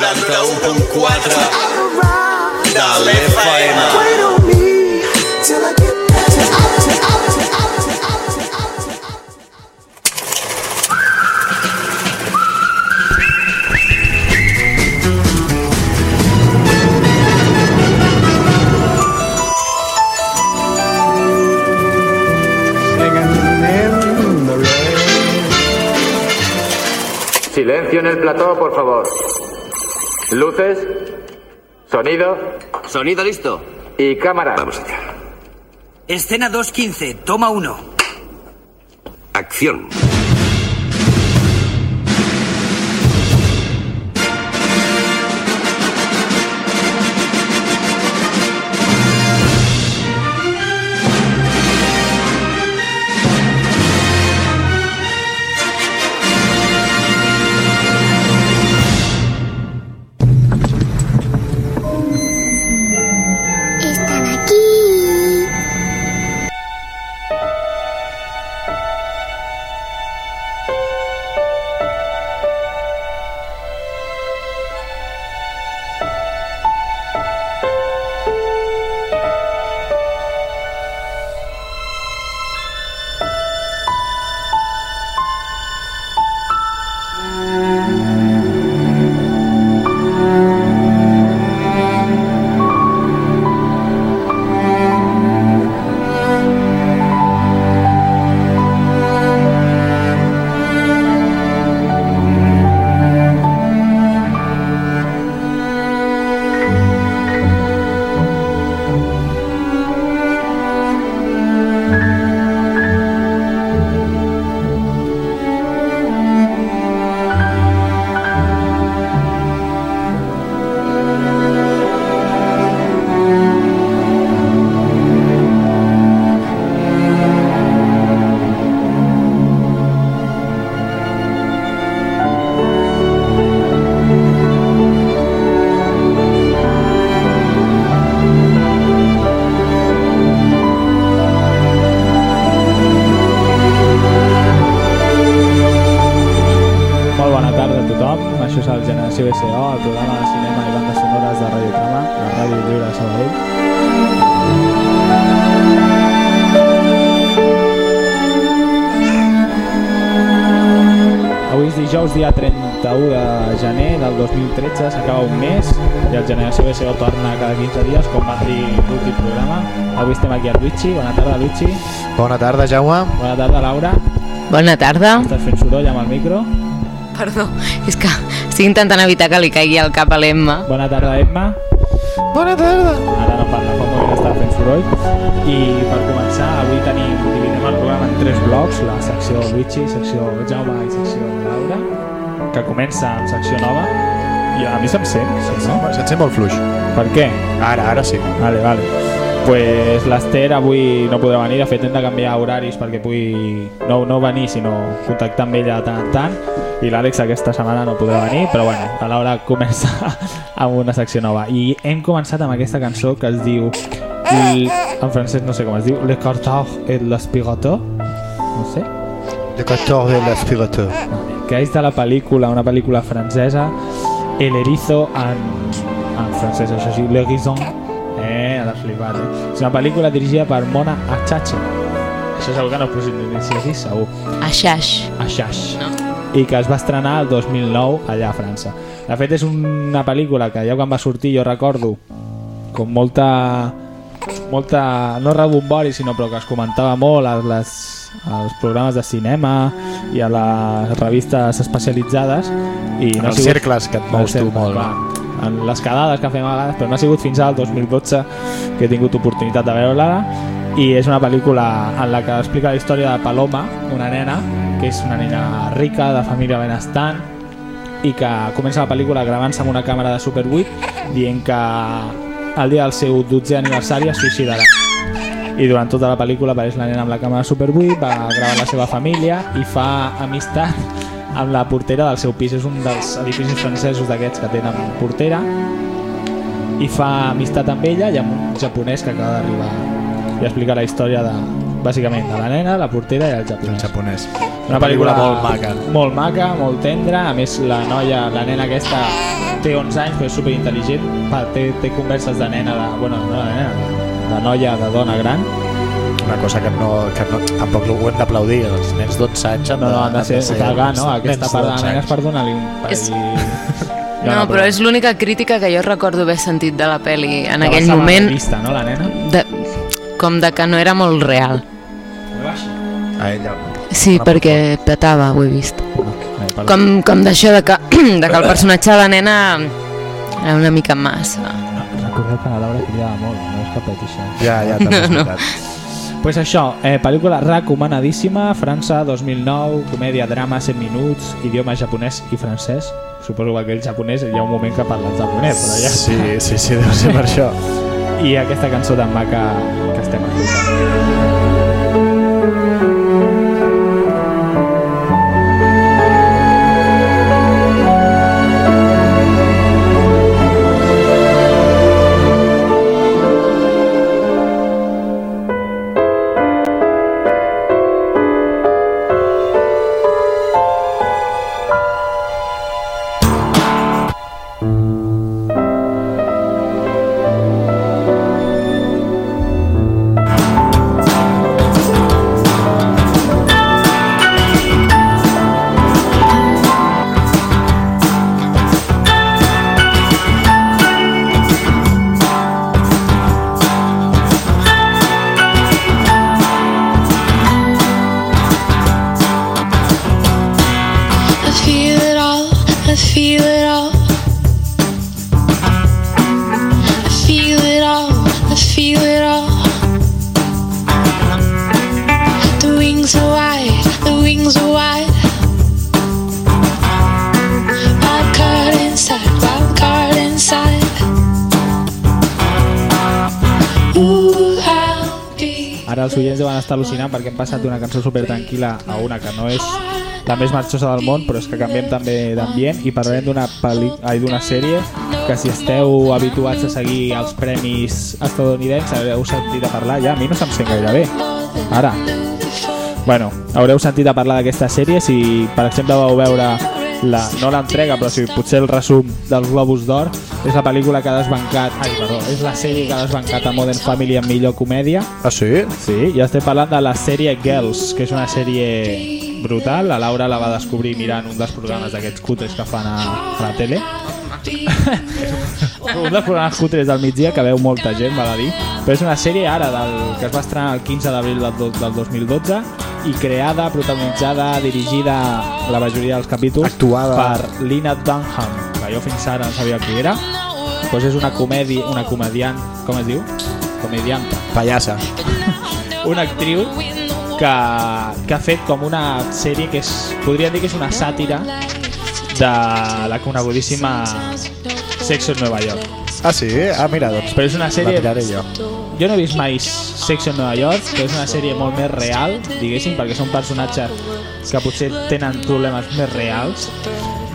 91.4 de l'FM. Wait on me till I get Silencio en el plató, por favor. Luces, sonido Sonido listo. y cámara. Vamos allá. Escena 2.15, toma 1. Acción. Dia 31 de gener del 2013, s'acaba un mes i el Generació BCO torna cada 15 dies, com va dir l'últim programa. Avui estem aquí a Luigi, bona tarda Luigi, Bona tarda, Jaume. bona tarda Laura, Bona tarda. estàs fent soroll amb el micro, Perdó, és que estic intentant evitar que li caigui el cap a l'Emma. bona tarda Emma, Bona tarda. ara no parla, fa moment estava fent soroll i per començar avui tenim dividim el programa en tres blocs la secció Luigi, secció Jaume i secció Laura que comença amb secció nova i a mi se'm sent, sí, no? Se't sent molt fluix. Per què? Ara, ara sí. Vale, vale. Pues l'Ester avui no podrà venir, de fet hem de canviar horaris perquè pugui no, no venir sinó contactar amb ella de tant en tant i l'Àlex aquesta setmana no podrà venir però bueno, a l'hora comença amb una secció nova i hem començat amb aquesta cançó que es diu en francès no sé com es diu Le Cartard et l'Aspirateur no sé De 14 de l'aspirateur. Que és de la pel·lícula, una pel·lícula francesa El Erizo en, en francès, això sí, Le Guison eh, l'has flipat, eh? és una pel·lícula dirigida per Mona Achache això segur que no pronuncia així, segur Aixaix. Achache No? i que es va estrenar el 2009 allà a França de fet és una pel·lícula que ja quan va sortir jo recordo com molta molta, no rebombori sinó però que es comentava molt a les, als programes de cinema i a les revistes especialitzades i ha els sigut- cercles que et mous tu molt, clar. en les quedades que fem a vegades però no ha sigut fins al 2012 que he tingut oportunitat de veure-la. I és una pel·lícula en la que explica la història de Paloma, una nena que és una nena rica, de família benestant i que comença la pel·lícula gravant-se amb una càmera de Super 8 dient que el dia del seu 12è aniversari es suïcidarà i durant tota la pel·lícula apareix la nena amb la càmera Super 8, va gravar la seva família i fa amistat amb la portera del seu pis. És un dels edificis francesos d'aquests que tenen portera i fa amistat amb ella i amb un japonès que acaba d'arribar i explica la història de, bàsicament de la nena, la portera i el El japonès. japonès. Una pel·lícula molt maca. Molt maca, molt tendra. A més, la noia, la nena aquesta, té 11 anys, però és superintel·ligent. Té, té converses de nena, de, bueno, no de nena, de noia, de dona gran. Una cosa que no, que no tampoc ho hem d'aplaudir. Els nens d'11 anys han No, no, han de ser, cagar, no? Aquesta part de d'11 nenes per donar-li un És- parell... No, però és l'única crítica que jo recordo haver sentit de la pel·li en Que aquell moment, Vista, no, la nena? de, com de que no era molt real. A ella. Sí, perquè petava, ho he vist. Com, com d'això de, que, de que el personatge de la nena era una mica massa. Recordeu que la Laura cridava molt, no és que peti això. Ja, ja, també és No, no. Pues això, eh, pel·lícula recomanadíssima, França 2009, comèdia, drama, 100 minuts, idioma japonès i francès. Suposo que aquell japonès hi ha un moment que parla en japonès, però ja Sí, sí, sí, deu ser per això. I aquesta cançó tan maca que estem escoltant. Estar al·lucinant perquè hem passat d'una cançó super tranquil·la a una que no és la més marxosa del món, però és que canviem també d'ambient i parlarem d'una d'una sèrie que si esteu habituats a seguir els premis estadounidencs haureu sentit a parlar ja, a mi no se'm sent gaire bé ara. Bueno, haureu sentit a parlar d'aquesta sèrie si per exemple vau veure la, no l'entrega però si potser el resum dels Globus d'Or és la pel·lícula que ha desbancat ai, perdó, és la sèrie que ha desbancat a Modern Family en millor comèdia Ah, sí? Sí, ja estem parlant de la sèrie Girls, que és una sèrie brutal. La Laura la va descobrir mirant un dels programes d'aquests cutres que fan a, a la tele. un dels programes cutres del migdia que veu molta gent, val a dir. Però és una sèrie ara del, que es va estrenar el 15 d'abril del, del 2012 i creada, protagonitzada, dirigida la majoria dels capítols Actuada. per Lina Dunham, que jo fins ara no sabia qui era. Pues és una comèdia, una comediant, com es diu? Comedianta Pallassa. una actriu que, que ha fet com una sèrie que és, podríem dir que és una sàtira de la conegudíssima Sexo en Nueva York. Ah, sí? Ah, mira, doncs Però és una la sèrie... miraré jo. Jo no he vist mai Sexo en Nueva York, però és una sèrie molt més real, diguéssim, perquè són personatges que potser tenen problemes més reals.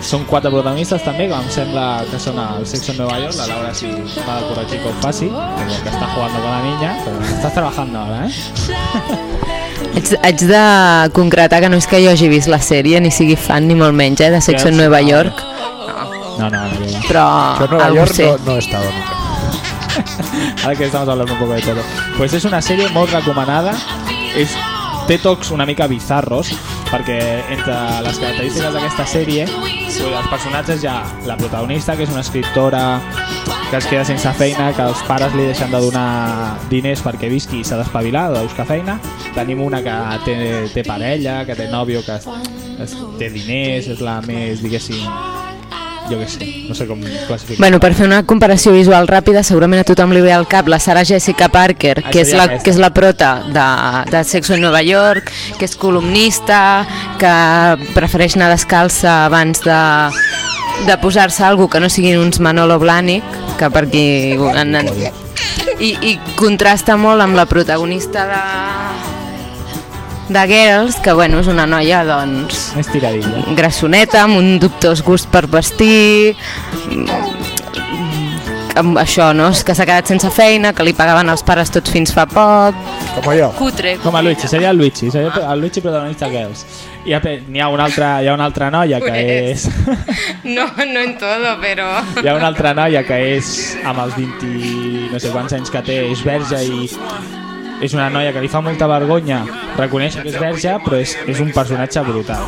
Són quatre protagonistes també, que em sembla que són el Sexo en Nueva York. La Laura si va a corregir ho faci, que està jugando con la niña, però estàs trabajando ahora, eh? Haig, haig de concretar que no és que jo hagi vist la sèrie ni sigui fan ni molt menys eh, de Sexo en Nueva York, No, no, no. no. però Yo en Nueva algo York sé. no, no he estado nunca. Ahora que estamos hablando un poco de todo. Pues és una sèrie molt recomanada. És, té tocs una mica bizarros, perquè entre les característiques d'aquesta sèrie, pues, els personatges ha la protagonista, que és una escriptora que es queda sense feina, que els pares li deixen de donar diners perquè visqui i s'ha d'espavilar, de buscar feina. Tenim una que té, té parella, que té nòvio, que es, es, té diners, és la més, diguéssim, jo què sé, no sé com classificar. Bueno, per fer una comparació visual ràpida, segurament a tothom li ve al cap la Sarah Jessica Parker, Ah, que és la, que és la prota de, de Sexo en Nova York, que és columnista, que prefereix anar descalça abans de, de posar-se algú que no siguin uns Manolo Blahnik, que per qui... En, en, i, I contrasta molt amb la protagonista de, de Girls, que bueno, és una noia doncs Més tiradilla. grassoneta, amb un dubtós gust per vestir, amb això, no? que s'ha quedat sense feina, que li pagaven els pares tots fins fa poc... Com jo. Cutre. Com a Luigi, seria el Luigi, seria el Luigi protagonista Girls. I n'hi ha una altra, hi ha una altra noia que és... No, no en todo, però... Hi ha una altra noia que és amb els 20 no sé quants anys que té, és verge i és una noia que li fa molta vergonya reconèixer que és verge, però és, és un personatge brutal.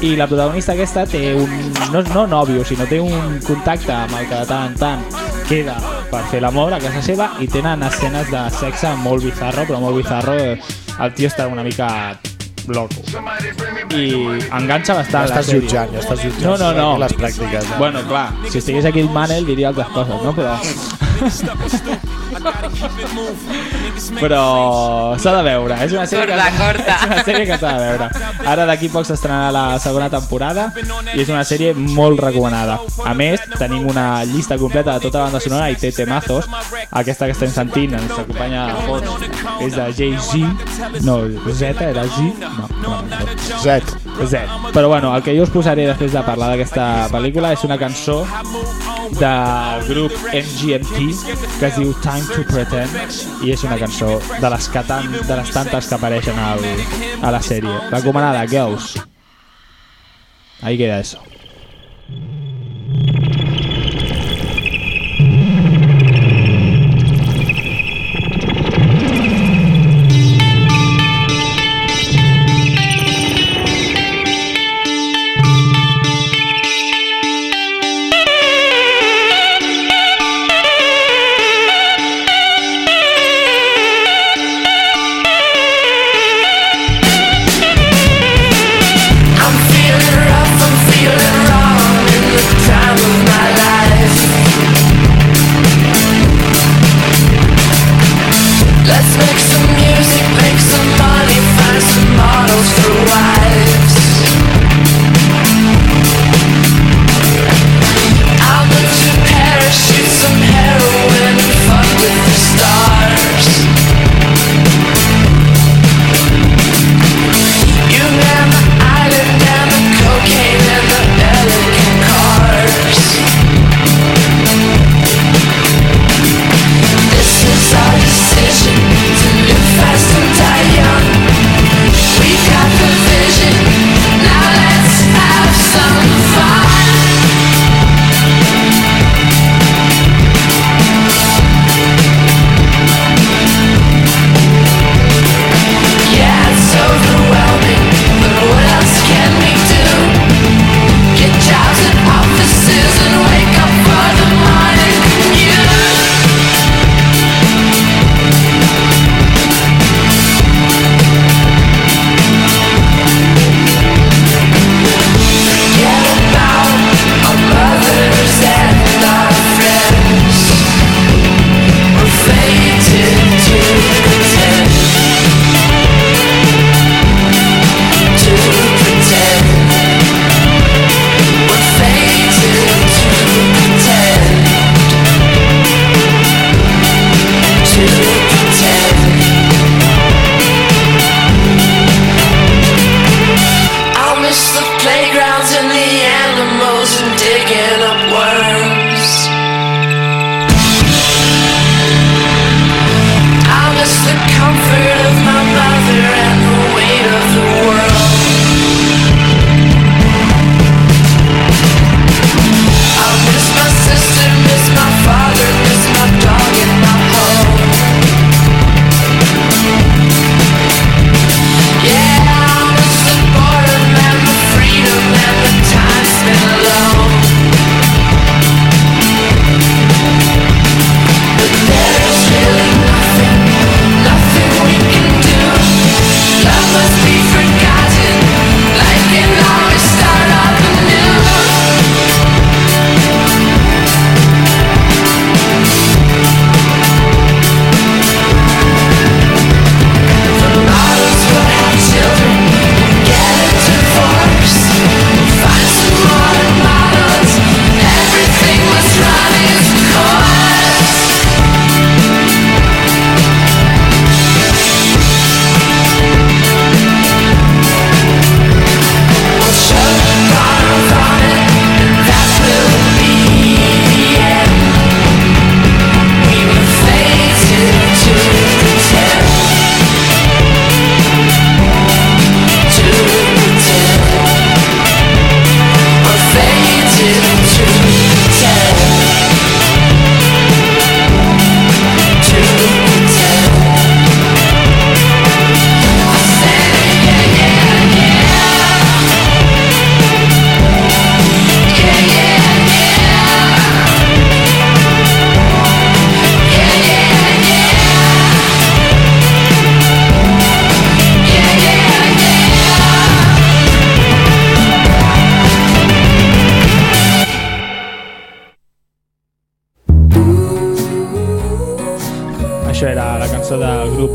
I la protagonista aquesta té un, no, no nòvio, sinó té un contacte amb el que de tant en tant queda per fer l'amor a casa seva i tenen escenes de sexe molt bizarro, però molt bizarro. El tio està una mica loco. I enganxa Ja bastant la estàs sèrie. jutjant, ja estàs jutjant. No, no, no. Les pràctiques. Eh? Bueno, clar, si estigués aquí el Manel diria altres coses, no? Però... Però s'ha de veure, és una sèrie Corta, que, corta. és una sèrie que s'ha de veure. Ara d'aquí poc s'estrenarà la segona temporada i és una sèrie molt recomanada. A més, tenim una llista completa de tota la banda sonora i té temazos. Aquesta que estem sentint ens acompanya a fons és de Jay-Z, no, Z era Z, no, no, no. Zet. Z. Però bueno, el que jo us posaré després de parlar d'aquesta pel·lícula és una cançó del grup MGMT que es diu Time to Pretend i és una cançó de les, que tan, de les tantes que apareixen al, a la sèrie. Recomanada, Girls. Ahí queda eso.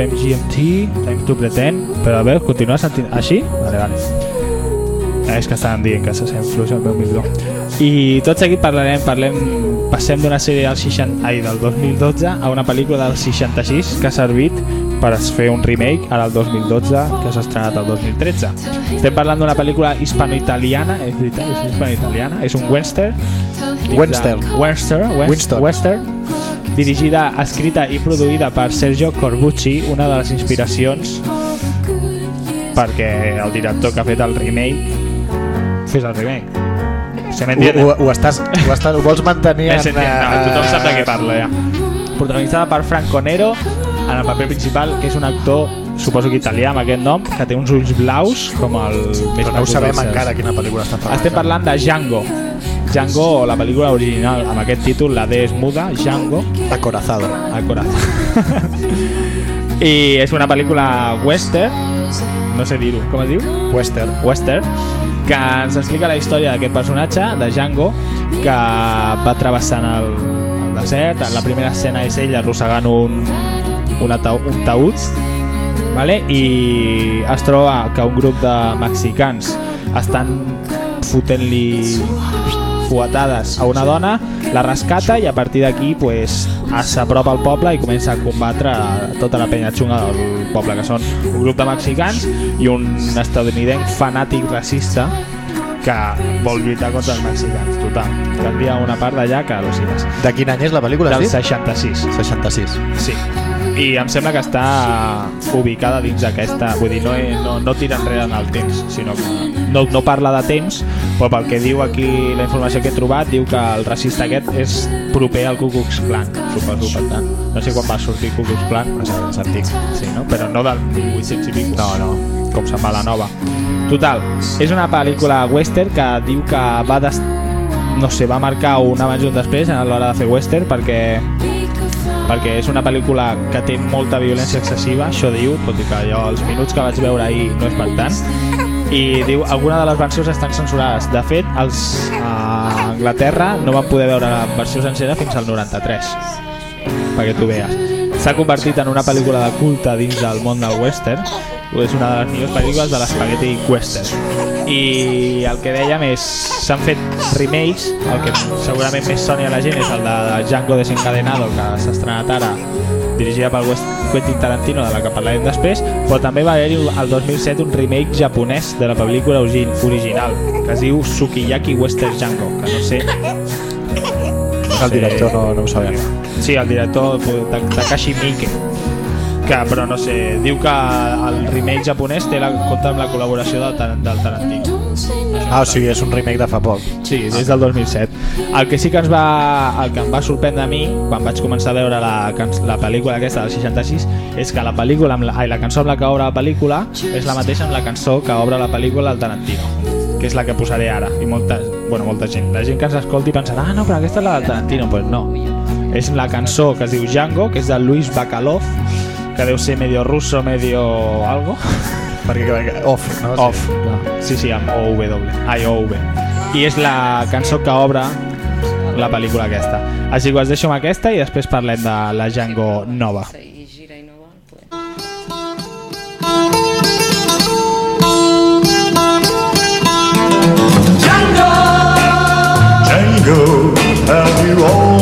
Grup MGMT, Time to Pretend, però a veure, continua sentint... Així? Vale, vale. Eh, És que estaven dient que se sent fluix el meu micro. I tot seguit parlarem, parlem, passem d'una sèrie del, 60, ai, del 2012 a una pel·lícula del 66 que ha servit per fer un remake ara el 2012 que s'ha estrenat el 2013. Estem parlant d'una pel·lícula hispano-italiana, és veritat, és hispano-italiana, és un western. Western. Western, west, Winston. western dirigida, escrita i produïda per Sergio Corbucci, una de les inspiracions perquè el director que ha fet el remake fes el remake. Se m'entiende? ho, ho, estàs, ho, estàs, ho vols mantenir en... entiende, no, eh, tothom sap de què parlo ja. Protagonitzada per Franco Nero en el paper principal, que és un actor suposo que italià amb aquest nom, que té uns ulls blaus com el Però no ho sabem encara quina pel·lícula està parlant. Estem parlant de Django. Django, la pel·lícula original, amb aquest títol, la D és muda, Django, Acorazado. al corazón. I és una pel·lícula western, no sé dir-ho, com es diu? Western. Western, que ens explica la història d'aquest personatge, de Django, que va travessant el, el desert. La primera escena és ell arrossegant un, un, atau, un taüt, vale? i es troba que un grup de mexicans estan fotent-li fuetades a una dona, la rescata i a partir d'aquí pues, s'apropa al poble i comença a combatre tota la penya xunga del poble, que són un grup de mexicans i un estadounidenc fanàtic racista que vol lluitar contra els mexicans, total. Canvia una part d'allà que al·lucines. De quin any és la pel·lícula? Del has dit? 66. 66. Sí. I em sembla que està ubicada dins d'aquesta... Vull dir, no, no, no tira enrere en el temps, sinó que no, no parla de temps, però pel que diu aquí la informació que he trobat, diu que el racista aquest és proper al Ku Klux Klan, suposo, per tant. No sé quan va sortir Ku Klux Klan, sé, és antic, sí, no? però no del 1800 i pico. No, no, com se'n va la nova. Total, és una pel·lícula western que diu que va no sé, va marcar un abans i un després a l'hora de fer western perquè perquè és una pel·lícula que té molta violència excessiva, això diu, tot i que jo els minuts que vaig veure ahir no és per tant, i diu alguna de les versions estan censurades. De fet, els, a Anglaterra no van poder veure la versió sencera fins al 93, perquè tu veus. S'ha convertit en una pel·lícula de culte dins del món del western, és una de les millors pel·lícules de l'espaghetti western. I el que dèiem és, s'han fet remakes, el que segurament més soni a la gent és el de Django Desencadenado, que s'ha estrenat ara, dirigida pel West Quentin Tarantino, de la que parlarem després, però també va haver-hi el 2007 un remake japonès de la pel·lícula origi- original, que es diu Sukiyaki Western Django, que no sé... El director no, no ho sabem. Sí, el director Ta- Takashi Miike que però no sé, diu que el remake japonès té la, compta amb la col·laboració del, del Tarantino Ah, o sigui, és un remake de fa poc. Sí, des del 2007. El que sí que ens va, el que em va sorprendre a mi, quan vaig començar a veure la, la pel·lícula aquesta del 66, és que la pel·lícula, amb la, ai, la cançó amb la que obre la pel·lícula és la mateixa amb la cançó que obre la pel·lícula del Tarantino, que és la que posaré ara. I molta, bueno, molta gent, la gent que ens escolti pensarà, ah, no, però aquesta és la del Tarantino. Pues no. És la cançó que es diu Django, que és de Luis Bacalov, que deu ser medio russo, medio algo. Perquè off, no? Off, sí, sí, amb OW. Ai, OV. I és la cançó que obre la pel·lícula aquesta. Així que us deixo amb aquesta i després parlem de la Django nova. I gira i no vol, pues. Django, have you always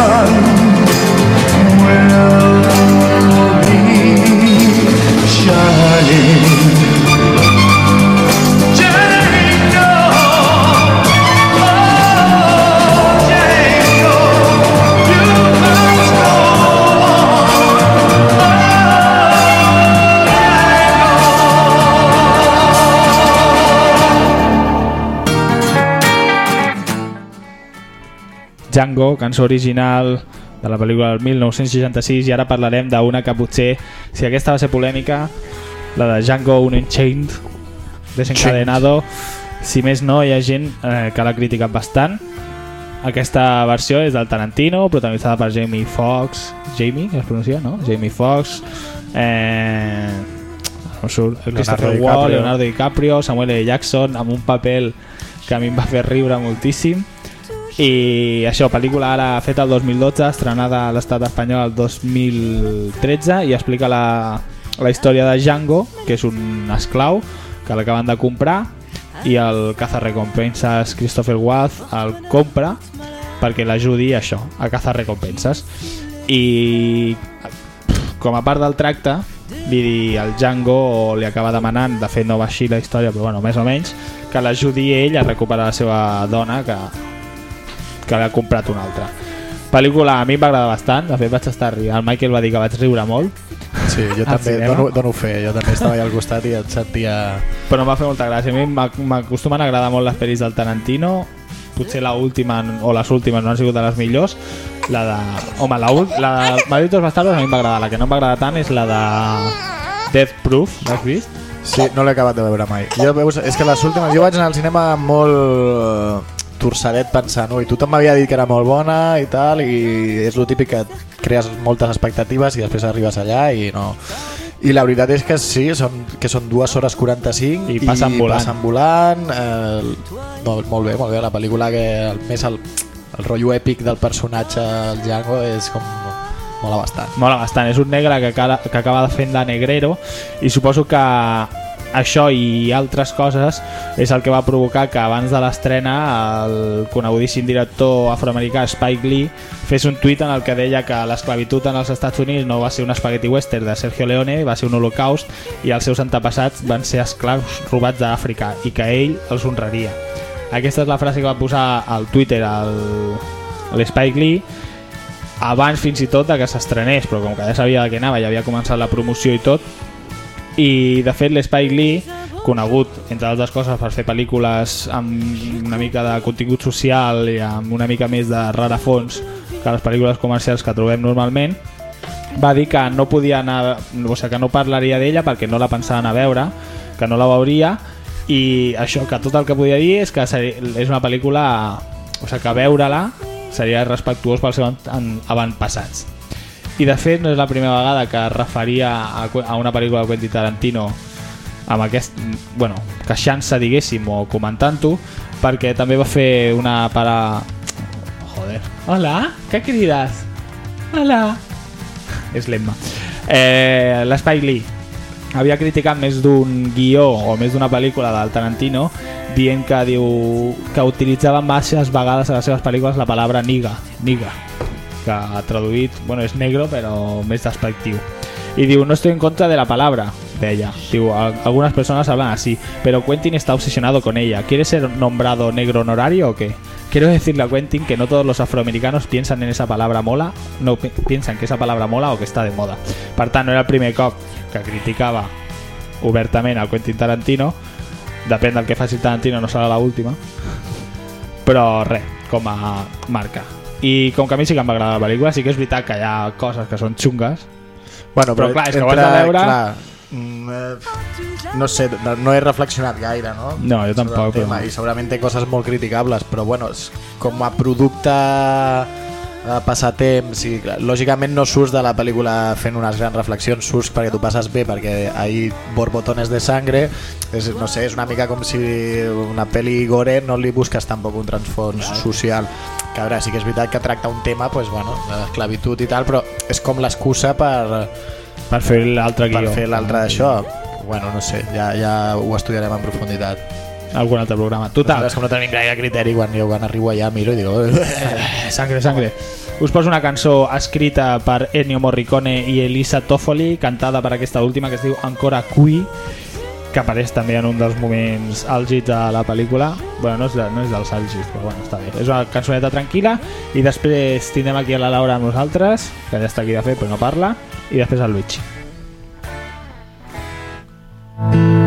sun Django, cançó original de la pel·lícula del 1966 i ara parlarem d'una que potser, si aquesta va ser polèmica, la de Django Unchained, desencadenado, si més no, hi ha gent eh, que l'ha criticat bastant. Aquesta versió és del Tarantino, protagonitzada per Jamie Foxx, Jamie, es pronuncia, no? Jamie Foxx, eh, no surt, Christopher DiCaprio. Wall, Leonardo DiCaprio, Samuel L. Jackson, amb un paper que a mi em va fer riure moltíssim. I això, pel·lícula ara feta el 2012, estrenada a l'estat espanyol el 2013 i explica la, la història de Django, que és un esclau que l'acaben de comprar i el cazarrecompenses Christopher Waltz el compra perquè l'ajudi això, a cazar recompenses i com a part del tracte li di el Django li acaba demanant, de fet no va així la història però bueno, més o menys, que l'ajudi ell a recuperar la seva dona que, que l'ha comprat una altra pel·lícula a mi em va agradar bastant. De fet vaig estar rient, el Michael va dir que vaig riure molt. Sí, jo també dono, dono fe, jo també estava allà al costat i et sentia... però em va fer molta gràcia. A mi m'ac- m'acostumen a agradar molt les pel·lis del Tarantino. Potser la última o les últimes no han sigut de les millors. La de... home, la, la de Malditos Bastardos a mi em va agradar. La que no em va agradar tant és la de Death Proof. L'has vist? Sí, no l'he acabat de veure mai. Jo, veus, és que les últimes... Jo vaig anar al cinema molt torçadet pensant, ui, tothom m'havia dit que era molt bona i tal, i és lo típic que crees moltes expectatives i després arribes allà i no... I la veritat és que sí, són, que són dues hores 45 I passen volant. passen volant eh, no, molt bé, molt bé, la pel·lícula que el, més el, el rotllo èpic del personatge, el Django, és com mola bastant. Mola bastant, és un negre que, acaba, que acaba fent de negrero i suposo que això i altres coses és el que va provocar que abans de l'estrena el conegudíssim director afroamericà Spike Lee fes un tuit en el que deia que l'esclavitud en els Estats Units no va ser un spaghetti western de Sergio Leone, va ser un holocaust i els seus antepassats van ser esclaus robats d'Àfrica i que ell els honraria. Aquesta és la frase que va posar al Twitter l'Spike Lee abans fins i tot de que s'estrenés, però com que ja sabia de què anava, ja havia començat la promoció i tot, i de fet l'Spike Lee, conegut, entre altres coses, per fer pel·lícules amb una mica de contingut social i amb una mica més de rarafons que les pel·lícules comercials que trobem normalment, va dir que no podia anar, o sigui, que no parlaria d'ella perquè no la pensava anar a veure, que no la veuria, i això, que tot el que podia dir és que és una pel·lícula o sigui, que veure-la seria respectuós pels seus an- avantpassats i de fet no és la primera vegada que es referia a, a una pel·lícula de Quentin Tarantino amb aquest, bueno, queixant-se diguéssim o comentant-ho perquè també va fer una para... Joder. Hola, què crides? Hola. És l'Emma. Eh, L'Spike Lee havia criticat més d'un guió o més d'una pel·lícula del Tarantino dient que diu que utilitzava masses vegades a les seves pel·lícules la paraula niga, niga que traduït, bueno, és negro però més despectiu y digo, no estoy en contra de la palabra de ella. Digo, "Al- algunas personas hablan así, pero Quentin está obsesionado con ella. ¿Quiere ser nombrado negro honorario o qué? Quiero decirle a Quentin que no todos los afroamericanos piensan en esa palabra mola, no pi- piensan que esa palabra mola o que está de moda. Per tant, no era el primer cop que criticava obertament al Quentin Tarantino. Depèn del que faci Tarantino, no serà l'última. Però res, com a marca. I com que a mi sí que em va agradar la pel·lícula, sí que és veritat que hi ha coses que són xungues, Bueno, Però clar, és que ho has de veure- Clar, mm, eh, no sé, no, no he reflexionat gaire, no? No, jo tampoc, el però- tema, I segurament té coses molt criticables, però bueno, és, com a producte eh, passatemps i clar, lògicament no surts de la pel·lícula fent unes grans reflexions, surts perquè tu passes bé perquè ahí borbotones de sangre és, no sé, és una mica com si una pel·li gore no li busques tampoc un transfons social que a veure, sí que és veritat que tracta un tema pues, bueno, l'esclavitud i tal però és com l'excusa per, per fer l'altre per guió. fer l'altre d'això bueno, no sé, ja, ja ho estudiarem en profunditat algun altre programa. Total, Nosaltres, com no tenim gaire criteri, quan, jo, quan arribo allà miro i dic... "Eh, sangre, sangre. Us poso una cançó escrita per Ennio Morricone i Elisa Toffoli, cantada per aquesta última que es diu Ancora Qui, que apareix també en un dels moments àlgids de la pel·lícula. bueno, no és, de, no és dels àlgids, però bueno, està bé. És una cançoneta tranquil·la i després tindrem aquí a la Laura amb nosaltres, que ja està aquí de fet però no parla, i després el Luigi. ancora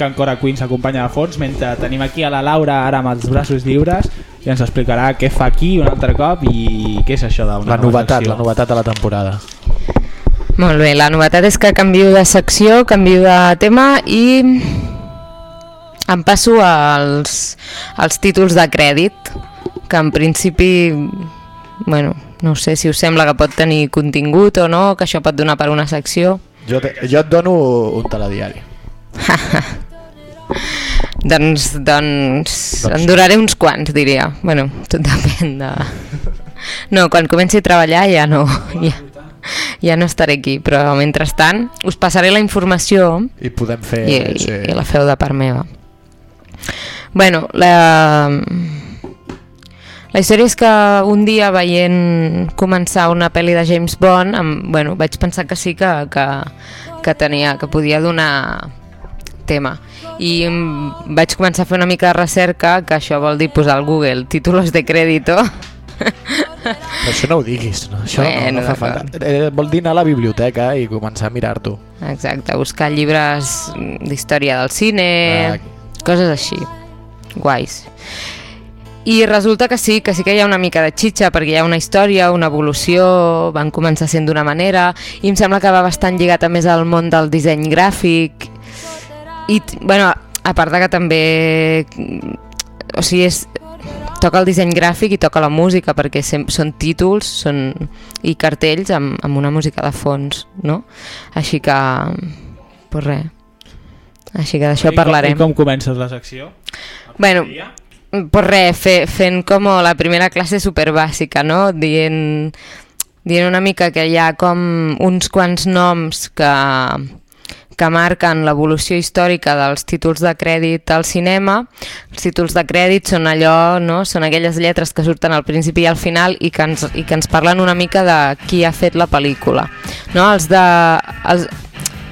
que encara Queen s'acompanya de fons mentre tenim aquí a la Laura ara amb els braços lliures i ens explicarà què fa aquí un altre cop i què és això d'una La nova novetat, secció. la novetat de la temporada. Molt bé, la novetat és que canvio de secció, canvio de tema i em passo als, als títols de crèdit, que en principi, bueno, no sé si us sembla que pot tenir contingut o no, que això pot donar per una secció. Jo, te, jo et dono un telediari. Doncs, doncs, Doncs- en duraré uns quants, diria. Bueno, tot depèn de... No, quan comenci a treballar ja no, ja, ja no estaré aquí, però mentrestant us passaré la informació I podem fer... i, i, i la feu de part meva. Bueno, la... La història és que un dia veient començar una pel·li de James Bond, em, bueno, vaig pensar que sí que, que, que tenia, que podia donar tema. I em, vaig començar a fer una mica de recerca, que això vol dir posar al Google títulos de crédito. Però això no ho diguis, no? això Bueno, no, no fa falta. Eh, vol dir anar a la biblioteca i començar a mirar-t'ho. Exacte, buscar llibres d'història del cine, Ah. coses així. guais. I resulta que sí, que sí que hi ha una mica de xitxa, perquè hi ha una història, una evolució, van començar sent d'una manera, i em sembla que va bastant lligat a més al món del disseny gràfic, i, bueno, a part de que també... O sigui, és, toca el disseny gràfic i toca la música, perquè sem són títols són, i cartells amb, amb una música de fons, no? Així que... Pues res. Així que d'això I com- parlarem. I com comences la secció? Bueno, pues res, fe, fent com la primera classe super bàsica, no? Dient, dient una mica que hi ha com uns quants noms que, que marquen l'evolució històrica dels títols de crèdit al cinema. Els títols de crèdit són allò, no? Són aquelles lletres que surten al principi i al final i que ens, i que ens parlen una mica de qui ha fet la pel·lícula. No? Els de... Els,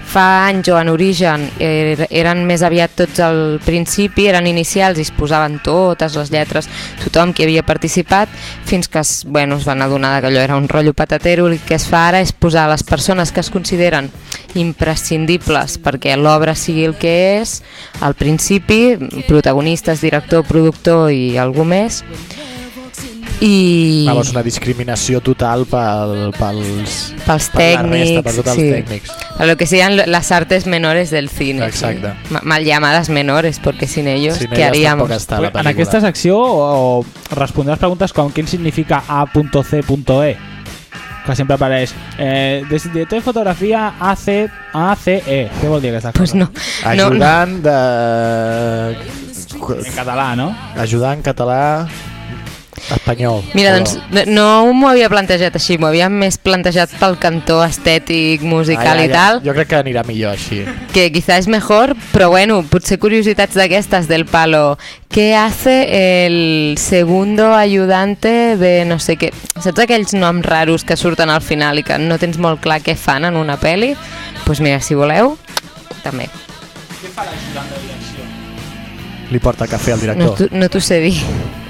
fa anys o en origen er, eren més aviat tots al principi, eren inicials i es posaven totes les lletres, tothom que havia participat, fins que es, bueno, es van adonar que allò era un rotllo patatero i el que es fa ara és posar les persones que es consideren imprescindibles perquè l'obra sigui el que és, al principi, protagonistes, director, productor i algú més, i Vamos, una discriminació total pel, pels, pels per tècnics, resta, per tots els sí. tècnics. a lo que sean las artes menores del cine. Exacte. sí. Ma- Mal llamadas menores, porque sin ellos, Sin està la en aquesta secció o, respondràs preguntes com quin significa A.C.E que sempre apareix eh, des director de fotografia AC, ACE què vol dir aquesta Pues cosa? no, no, Ajudant de... en català, no? Ajudant català espanyol. Mira, Però- doncs no m'ho havia plantejat així, m'ho havia més plantejat pel cantó estètic, musical Ah, ja, i ja. tal, Jo crec que anirà millor així. que quizá és mejor, però bueno, potser curiositats d'aquestes del palo. ¿Qué hace el segundo ayudante de no sé què? Saps aquells noms raros que surten al final i que no tens molt clar què fan en una pel·li? Doncs pues mira, si voleu, també. Li porta cafè al No director t'ho no t'ho sé dir.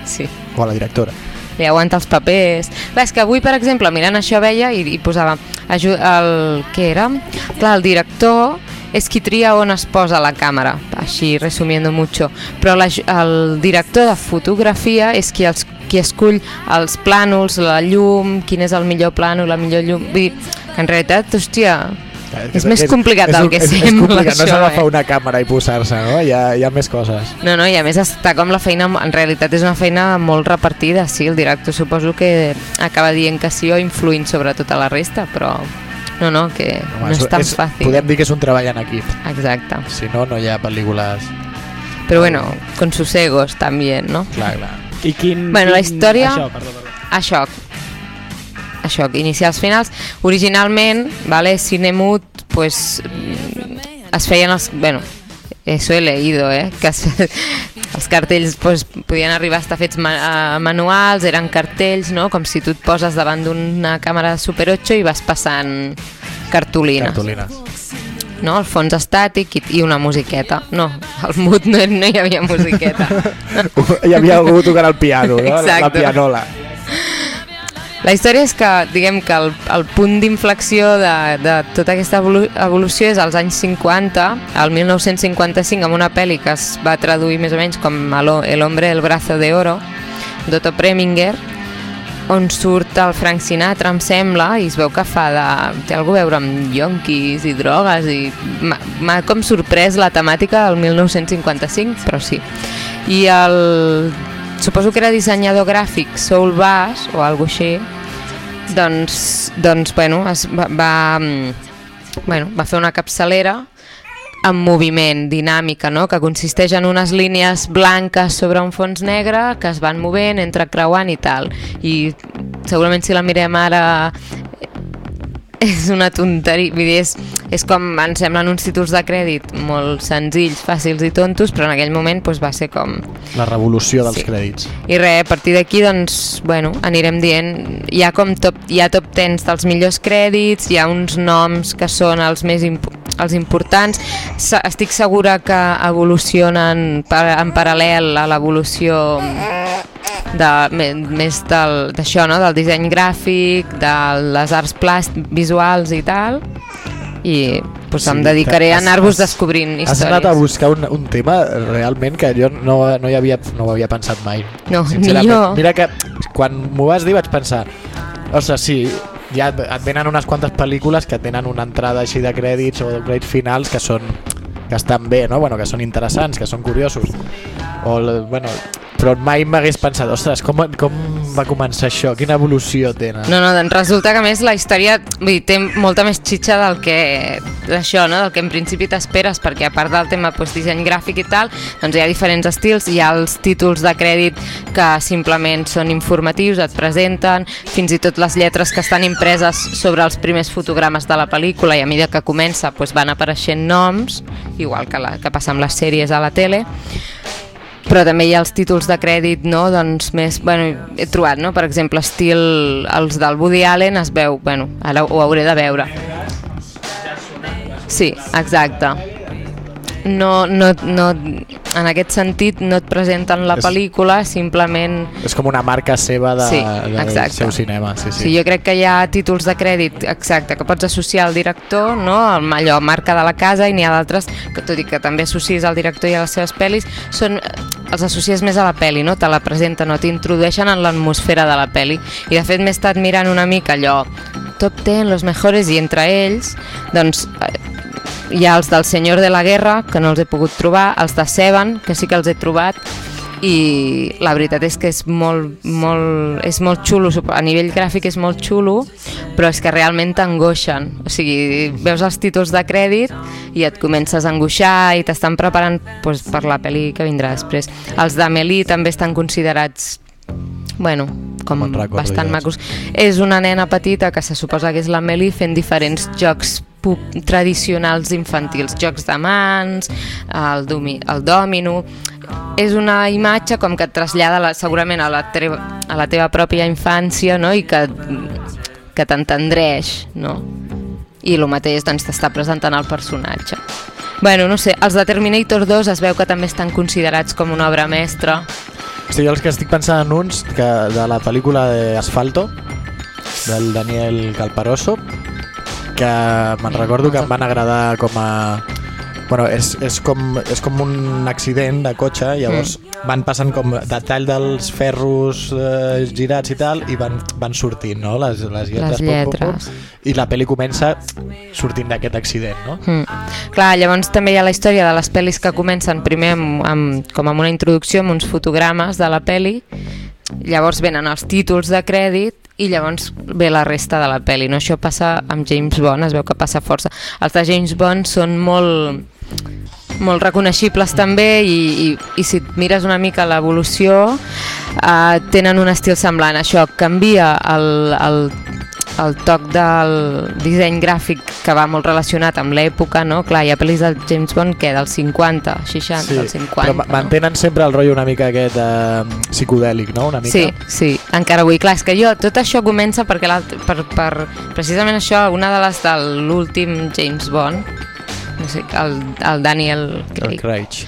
Sí. o a la directora. li aguanta els papers. Clar, és que avui, per exemple, mirant això veia i, i posava el, què era? Clar, el director és qui tria on es posa la càmera, així resumiendo mucho, però la, el director de fotografia és qui, els, qui escull els plànols, la llum, quin és el millor plànol, la millor llum... Vull dir, que en realitat, hòstia, És més complicat del que és, és sembla, complicat, no és això, agafar eh? una càmera i posar-se, no? Hi ha, hi ha més coses. No, no, i a més està com la feina, en realitat és una feina molt repartida, sí, el director suposo que acaba dient que sí o influint sobre tota la resta, però no, no, que no és tan fàcil. Podem dir que és un treball en equip. Exacte. Si no, no hi ha pel·lícules... Però bueno, con sus egos també, no? Clar, clar. I quin... Bueno, la quin- història- Això, perdó, perdó. Això, això, inicials finals. Originalment, vale, Cinemut, pues, es feien els... Bueno, eso he leído, eh? Que es, els cartells pues, podien arribar a estar fets ma manuals, eren cartells, no? Com si tu et poses davant d'una càmera de Super 8 i vas passant cartolines. Cartolines. no? el fons estàtic i, i una musiqueta. No, al mut no, no hi havia musiqueta. Hi havia algú tocant el piano, no? La, pianola. La història és que, diguem que el, el punt d'inflexió de, de tota aquesta evolu evolució és als anys 50, al 1955, amb una pel·li que es va traduir més o menys com El hombre del brazo de oro, d'Otto Preminger, on surt el Frank Sinatra, em sembla, i es veu que fa de... té alguna veure amb yonquis i drogues, i m'ha com sorprès la temàtica del 1955, però sí. I el... suposo que era dissenyador gràfic Soul Bass o alguna així, doncs, doncs bueno, es va, va, mm, bueno, va fer una capçalera amb moviment, dinàmica, no? que consisteix en unes línies blanques sobre un fons negre que es van movent, entrecreuant i tal. I segurament si la mirem ara és una tonteria, vull dir, és, és com ens semblen uns títols de crèdit molt senzills, fàcils i tontos, però en aquell moment doncs, va ser com... La revolució dels Sí. crèdits. I res, a partir d'aquí, doncs, bueno, anirem dient, hi ha com top, hi ha top 10 dels millors crèdits, hi ha uns noms que són els més imp els importants. Estic segura que evolucionen en paral·lel a l'evolució de, més del- d'això, no? del disseny gràfic, de les arts plàst visuals i tal, i pues, Sí, em dedicaré a anar-vos has- descobrint Has anat a històries. buscar un, un tema realment que jo no, no, hi havia, no ho havia pensat mai. No, ni jo. Mira que quan m'ho vas dir vaig pensar ostres, sí, ja et venen unes quantes pel·lícules que tenen una entrada així de crèdits o de crèdits finals que són que estan bé, no? bueno, que són interessants, que són curiosos. O, bueno, però mai m'hagués pensat, ostres, com, com va començar això? Quina evolució tenen? No, no, doncs resulta que més la història vull dir, té molta més xitxa del que d'això, no? del que en principi t'esperes, perquè a part del tema doncs, disseny gràfic i tal, doncs hi ha diferents estils, hi ha els títols de crèdit que simplement són informatius, et presenten, fins i tot les lletres que estan impreses sobre els primers fotogrames de la pel·lícula i a mesura que comença doncs, van apareixent noms, igual que, la, que passa amb les sèries a la tele, però també hi ha els títols de crèdit no? doncs més, bueno, he trobat no? per exemple estil els del Woody Allen es veu, bueno, ara ho hauré de veure sí, exacte no, no, no, en aquest sentit no et presenten la És- pel·lícula simplement És com una marca seva de, Sí, del exacte. seu cinema. Sí, sí. Sí, jo crec que hi ha títols de crèdit, exacte, que pots associar al director, no? allò, marca de la casa, i n'hi ha d'altres que, tot i que també associes al director i a les seves pel·lis, són, els associes més a la pel·li, no? te la presenten o t'introdueixen en l'atmosfera de la pel·li. I de fet m'he estat mirant una mica allò, top 10, los mejores, i entre ells, doncs, eh, hi ha els del Senyor de la Guerra, que no els he pogut trobar, els de Seven, que sí que els he trobat, i la veritat és que és molt, molt, és molt xulo, a nivell gràfic és molt xulo, però és que realment t'angoixen. O sigui, veus els títols de crèdit i et comences a angoixar i t'estan preparant pues, per la pel·li que vindrà després. Els d'Amélie també estan considerats bueno, com bastant macos. És una nena petita que se suposa que és la Meli fent diferents jocs tradicionals infantils, jocs de mans, el, domi, el dòmino... És una imatge com que et trasllada la, segurament a la, a la teva pròpia infància no? i que, que t'entendreix, no? I el mateix doncs, t'està presentant el personatge. Bueno, no sé, els de Terminator 2 es veu que també estan considerats com una obra mestra. Sí, els que estic pensant en uns que de la pel·lícula de Asfalto del Daniel Calparoso que me'n recordo que em van agradar com a bueno, és, és, com, és com un accident de cotxe llavors mm. van passant com detall dels ferros eh, girats i tal i van, van sortint no? les, les lletres, Les pum, lletres. Pum, pum, i la pel·li comença sortint d'aquest accident no? Mm. Clar, llavors també hi ha la història de les pel·lis que comencen primer amb, amb, com amb una introducció, amb uns fotogrames de la pel·li, llavors venen els títols de crèdit i llavors ve la resta de la pel·li. No? Això passa amb James Bond, es veu que passa força. Els de James Bond són molt molt reconeixibles també i, i, i si mires una mica l'evolució eh, tenen un estil semblant això canvia el, el, el toc del disseny gràfic que va molt relacionat amb l'època no? clar, hi ha pel·lis del James Bond que del 50, 60, Sí, del 50 però no? mantenen sempre el rotllo una mica aquest eh, psicodèlic, no? Una mica. Sí, sí, encara avui. Clar, és que jo, tot això comença perquè per, per, precisament això, una de les de l'últim James Bond, no sé, el, el Daniel El Craig,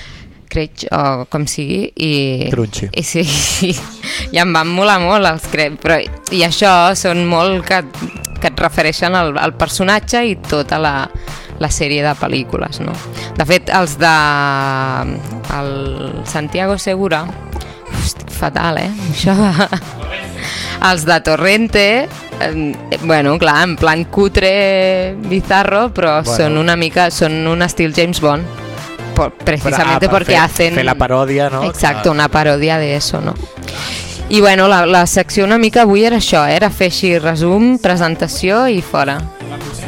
Craig o com sigui, i... I sí, sí, i em van molar molt els Craig, però i això són molt que, que et refereixen al, al personatge i tota la, la sèrie de pel·lícules, no? De fet, els de el Santiago Segura, estic fatal, eh? Això de... Els de Torrente, eh, bueno, clar, en plan cutre, bizarro, però Bueno. són una mica, són un estil James Bond, por, precisamente ah, porque fer- hacen... Fer la paròdia, no? Exacto, Clar. una parodia de eso, no? I bueno, la, la secció una mica avui era això, eh? era fer així resum, presentació i fora.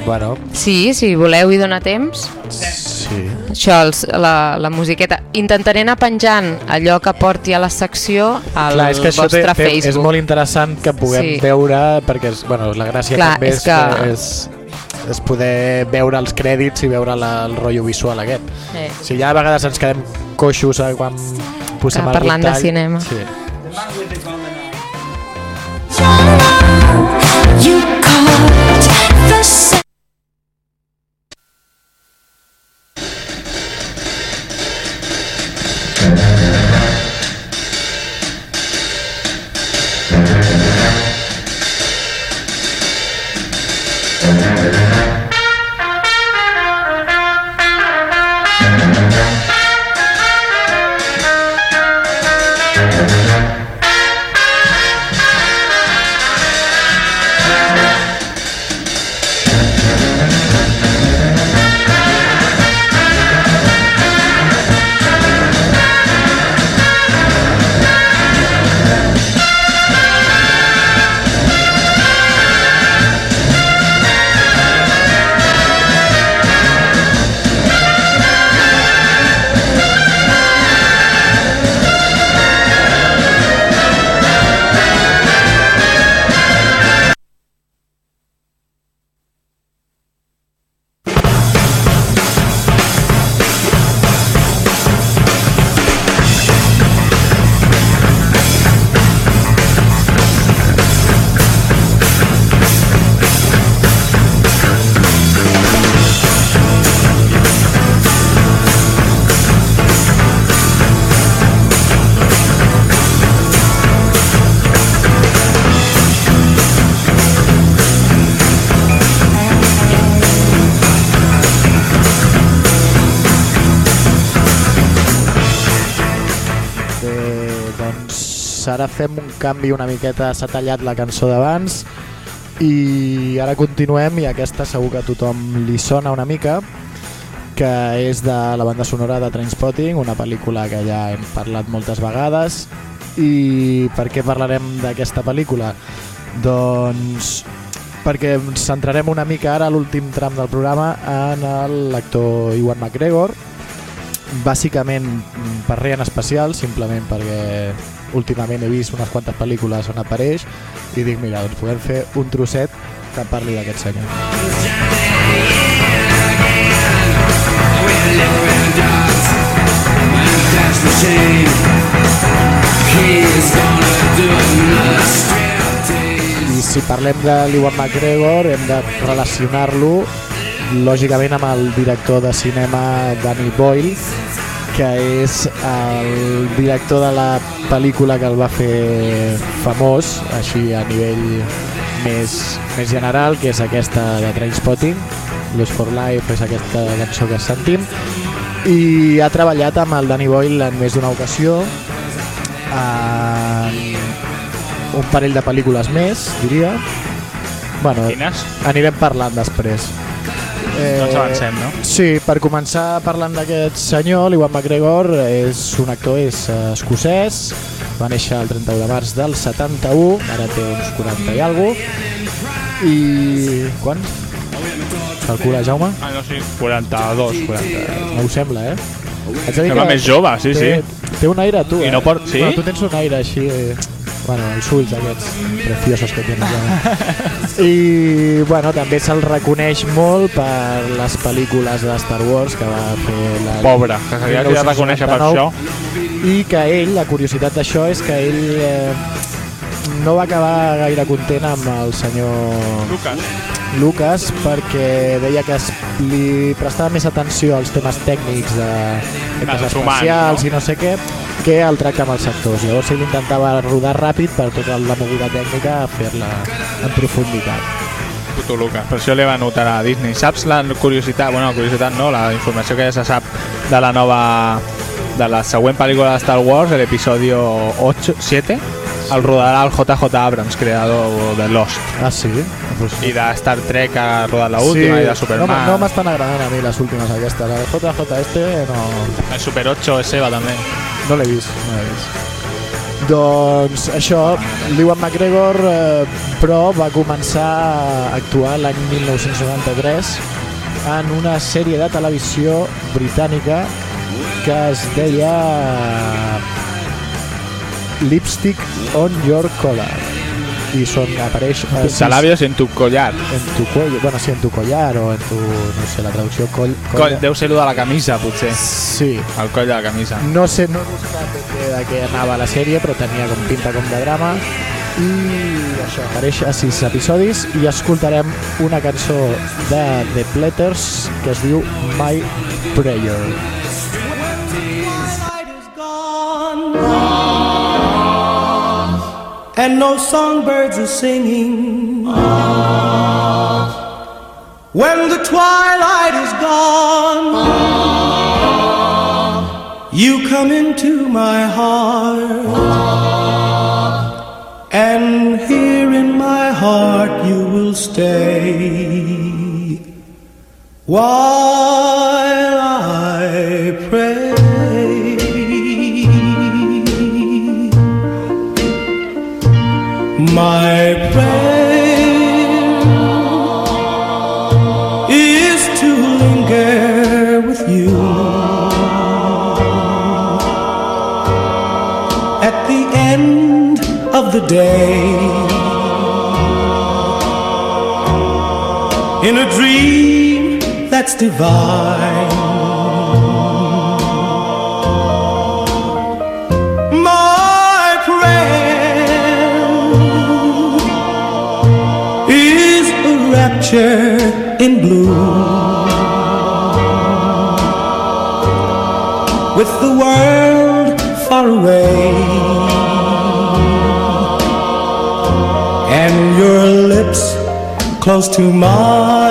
Bueno, Sí, si voleu i dona temps. sí. Això, els, la, la musiqueta. Intentaré anar penjant allò que porti a la secció al Clar, és que això té, vostre té, Facebook. és molt interessant que puguem Sí. veure, perquè és, bueno, la gràcia Clar, també és és, que- és, és poder veure els crèdits i veure la, el rotllo visual aquest. Eh. Si ja a vegades ens quedem coixos eh, quan posem Clar, algun parlant de cinema. Sí. You caught the ara fem un canvi una miqueta, s'ha tallat la cançó d'abans i ara continuem i aquesta segur que a tothom li sona una mica que és de la banda sonora de Trainspotting, una pel·lícula que ja hem parlat moltes vegades i per què parlarem d'aquesta pel·lícula? Doncs perquè ens centrarem una mica ara a l'últim tram del programa en l'actor Iwan McGregor bàsicament per res en especial simplement perquè últimament he vist unes quantes pel·lícules on apareix i dic mira, doncs podem fer un trosset que parli d'aquest senyor. I si parlem de l'Iwan McGregor hem de relacionar-lo lògicament amb el director de cinema Danny Boyle que és el director de la pel·lícula que el va fer famós així a nivell més, més general que és aquesta de Trainspotting Lost for Life és aquesta cançó que sentim i ha treballat amb el Danny Boyle en més d'una ocasió en un parell de pel·lícules més, diria. Bueno, Quines? anirem parlant després. Eh, Doncs avancem, no? Sí, per començar parlant d'aquest senyor, l'Iwan McGregor és un actor, és eh, escocès, va néixer el 31 de març del 71, ara té uns 40 i alguna i... quan? Calcula, Jaume? Ah, no, sí, 42, 40. No ho sembla, eh? Sembla que més jove, sí, té, sí. Té un aire, tu, I eh? no por- sí? Bueno, tu tens un aire així... Eh? Bueno, els ulls aquests preciosos que tens. Ja. I, bueno, també se'l reconeix molt per les pel·lícules de Star Wars que va fer la... Pobre, que s'havia de reconèixer per això. I que ell, la curiositat d'això és que ell eh, no va acabar gaire content amb el senyor Lucas. Lucas perquè deia que es, li prestava més atenció als temes tècnics de humans, especials no? i no sé què que el tracte amb els actors. Llavors ell intentava rodar ràpid per tota la movida tècnica fer-la en profunditat. Puto Lucas. Per això li va notar a Disney. Saps la curiositat? Bueno, la curiositat no, la informació que ja se sap de la nova... de la següent pel·lícula de Star Wars, l'episodi 8, 7, el rodarà el JJ Abrams, creador de Lost. Ah, sí? Pues... I de Star Trek ha rodat l'última, i de no, Superman. m- no m'estan agradant a mi les últimes aquestes. La de JJ este no, El Super 8 és seva, també. no l'he vist. No l'he vist. Doncs això, l'Iwan McGregor eh, però va començar a actuar l'any 1993 en una sèrie de televisió britànica que es deia Lipstick on your collar i són, apareix eh, Salabios en tu collar. en tu cuello, bueno, sí, en tu collar o en tu, no sé, la traducció coll, Coll, deu ser de la camisa, potser. Sí, El coll de la camisa. no sé, no he buscat de què anava la sèrie, però tenia com pinta com de drama i això, apareix a sis episodis i escoltarem una cançó de The Platters que es diu My Prayer. And no songbirds are singing. When the twilight is gone, you come into my heart. And here in my heart you will stay while My prayer is to linger with you at the end of the day. in a dream that's divine. Rapture in bloom with the world far away and your lips close to mine.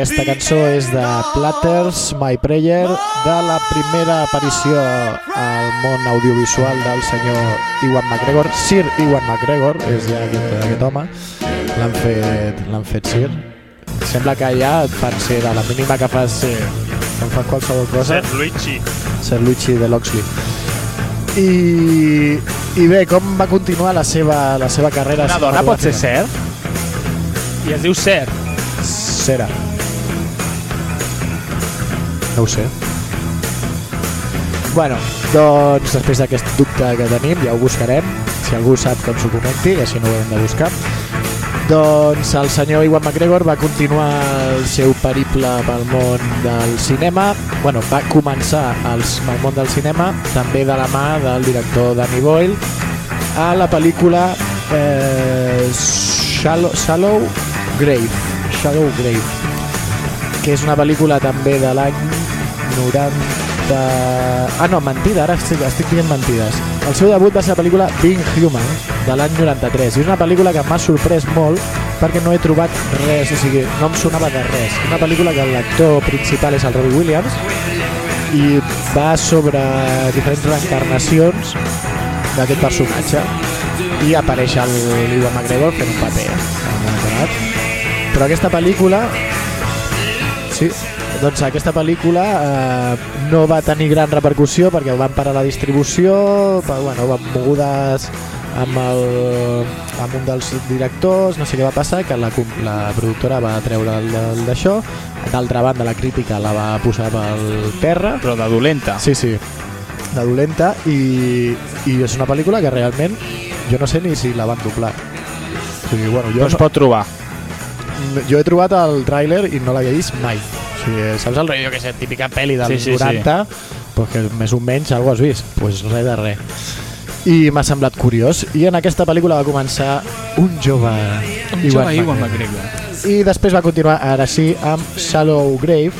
Aquesta cançó és de Platters, My Prayer, de la primera aparició al món audiovisual del senyor Iwan McGregor. Sir Iwan McGregor, és ja aquest, aquest home. L'han fet, fet Sir. Sembla que ja et fan ser de la mínima que fas ser. Em fan qualsevol cosa. Sir Luigi. Sir Luigi de l'Oxley. I, I bé, com va continuar la seva, la seva carrera? Una dona pot ser? Ser? I es diu Ser. Cera. No ho sé. Bueno, doncs després d'aquest dubte que tenim, ja ho buscarem. Si algú sap que ens ho comenti, així no ho hem de buscar. Doncs el senyor Iwan McGregor va continuar el seu periple pel món del cinema. bueno, va començar els, el món del cinema també de la mà del director Danny Boyle a la pel·lícula eh, Shallow, Shallow Grave Shallow Grave que és una pel·lícula també de l'any 90... Ah, no, mentida, ara estic, estic dient mentides. El seu debut va ser la pel·lícula Being Human, de l'any 93. I és una pel·lícula que m'ha sorprès molt perquè no he trobat res, o sigui, no em sonava de res. Una pel·lícula que l'actor principal és el Robbie Williams i va sobre diferents reencarnacions d'aquest personatge i apareix el Iwan McGregor fent un paper però aquesta pel·lícula sí, doncs aquesta pel·lícula eh, no va tenir gran repercussió perquè van parar la distribució però, bueno, van mogudes amb, el, amb un dels directors, no sé què va passar, que la, la productora va treure el, d'això, d'altra banda la crítica la va posar pel terra, Però de dolenta. Sí, sí, de dolenta i, i és una pel·lícula que realment jo no sé ni si la van doblar. O sigui, bueno, jo, No es pot trobar. jo he trobat el tràiler i no l'havia vist mai. Sigui, saps el rotllo, jo que sé, típica pel·li dels Sí, sí, sí. 90, pues que més o menys algo has vist? Pues res de res. I m'ha semblat curiós. I en aquesta pel·lícula va començar un jove Un jove Iwan McGregor. i després va continuar ara sí amb Shallow Grave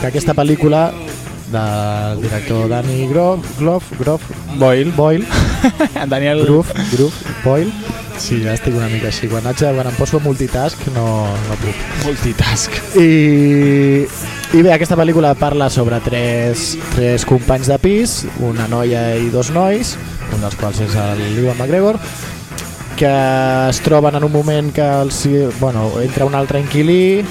que aquesta pel·lícula del director Danny Groff, Groff, Groff Boyle. Boyle Daniel... Groove, Groove, Boyle sí, ja estic una mica així quan, haig, de- quan em poso multitask no, no puc Multitask. i, i bé, aquesta pel·lícula parla sobre tres, tres companys de pis, una noia i dos nois, un dels quals és el Iwan McGregor, que es troben en un moment que els, bueno, entra un altre inquilí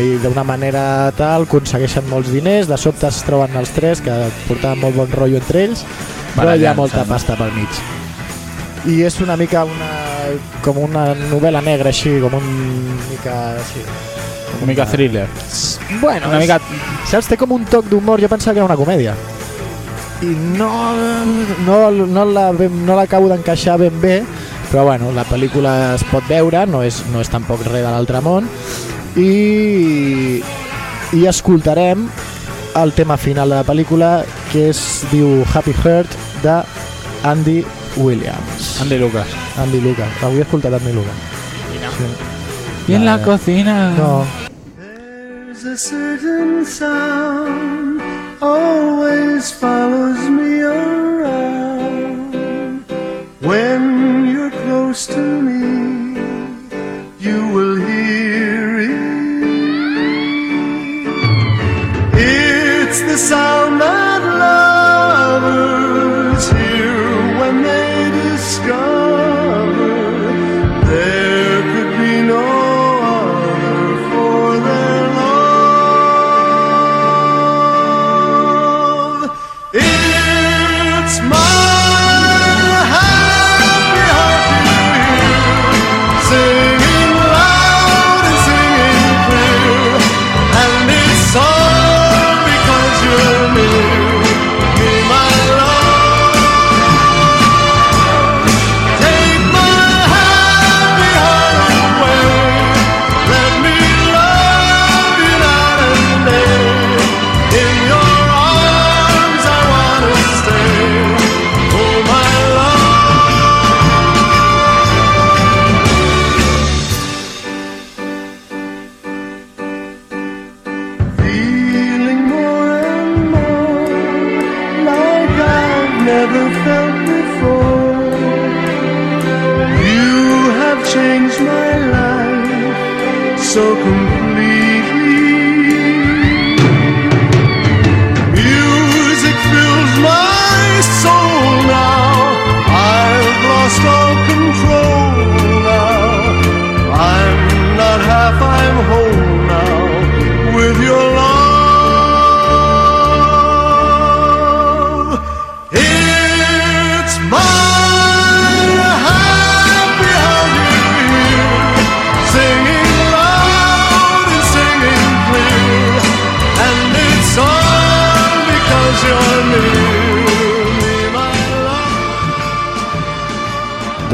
i d'una manera tal aconsegueixen molts diners, de sobte es troben els tres que portaven molt bon rotllo entre ells, però hi ha molta pasta pel mig. I és una mica una, com una novel·la negra així, com un mica... Sí, Una mica thriller. Bueno, Una mica... Saps? Té com un toc d'humor, jo pensava que era una comèdia. I no, no, no la no l'acabo d'encaixar ben bé, però bueno, la pel·lícula es pot veure, no és, no és tampoc res de l'altre món, i, i escoltarem el tema final de la pel·lícula, que es diu Happy Heart, de Andy Williams. Andy Lucas. Andy Lucas. Avui he escoltat Andy Lucas. Sí. I en la cocina... No, There's a certain sound always follows me around.